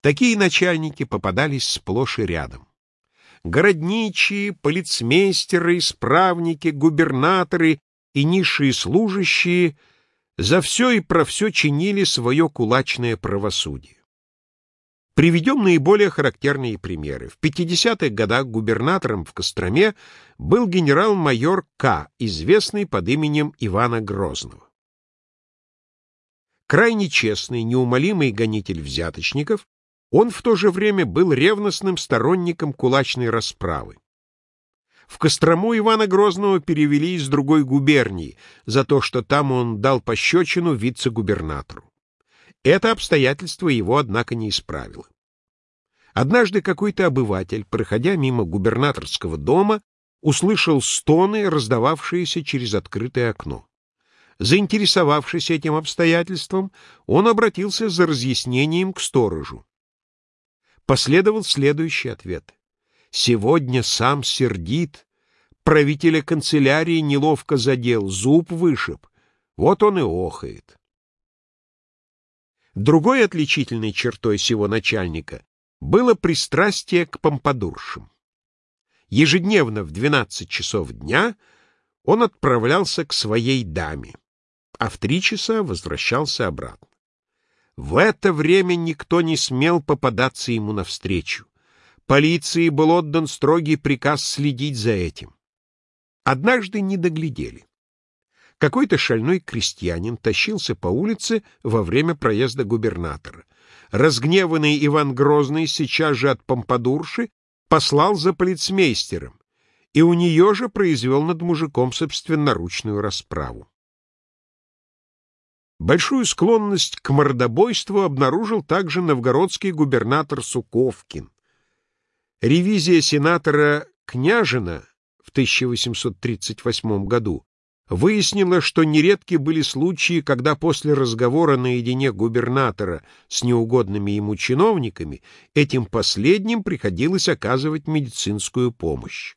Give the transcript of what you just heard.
Такие начальники попадались сплошь и рядом. Городничие, полицмейстеры, исправники, губернаторы и низшие служащие за все и про все чинили свое кулачное правосудие. Приведем наиболее характерные примеры. В 50-х годах губернатором в Костроме был генерал-майор К., известный под именем Ивана Грозного. Крайне честный, неумолимый гонитель взяточников, он в то же время был ревностным сторонником кулачной расправы. В Кострому Ивана Грозного перевели из другой губернии за то, что там он дал пощечину вице-губернатору. Это обстоятельство его, однако, не исправило. Однажды какой-то обыватель, проходя мимо губернаторского дома, услышал стоны, раздававшиеся через открытое окно. Заинтересовавшись этим обстоятельством, он обратился за разъяснением к сторожу. Последовал следующий ответ. «Сегодня сам сердит, правителя канцелярии неловко задел, зуб вышиб, вот он и охает». Другой отличительной чертой сего начальника было пристрастие к помпадуршам. Ежедневно в 12 часов дня он отправлялся к своей даме, а в три часа возвращался обратно. В это время никто не смел попадаться ему навстречу. Полиции был отдан строгий приказ следить за этим. Однажды не доглядели. Какой-то шальной крестьянин тащился по улице во время проезда губернатора. Разгневанный Иван Грозный сейчас же от помпадурши послал за полицмейстером, и у нее же произвел над мужиком собственноручную расправу. Большую склонность к мордобойству обнаружил также новгородский губернатор Суковкин. Ревизия сенатора Княжина в 1838 году выяснила, что нередки были случаи, когда после разговора наедине губернатора с неугодными ему чиновниками этим последним приходилось оказывать медицинскую помощь.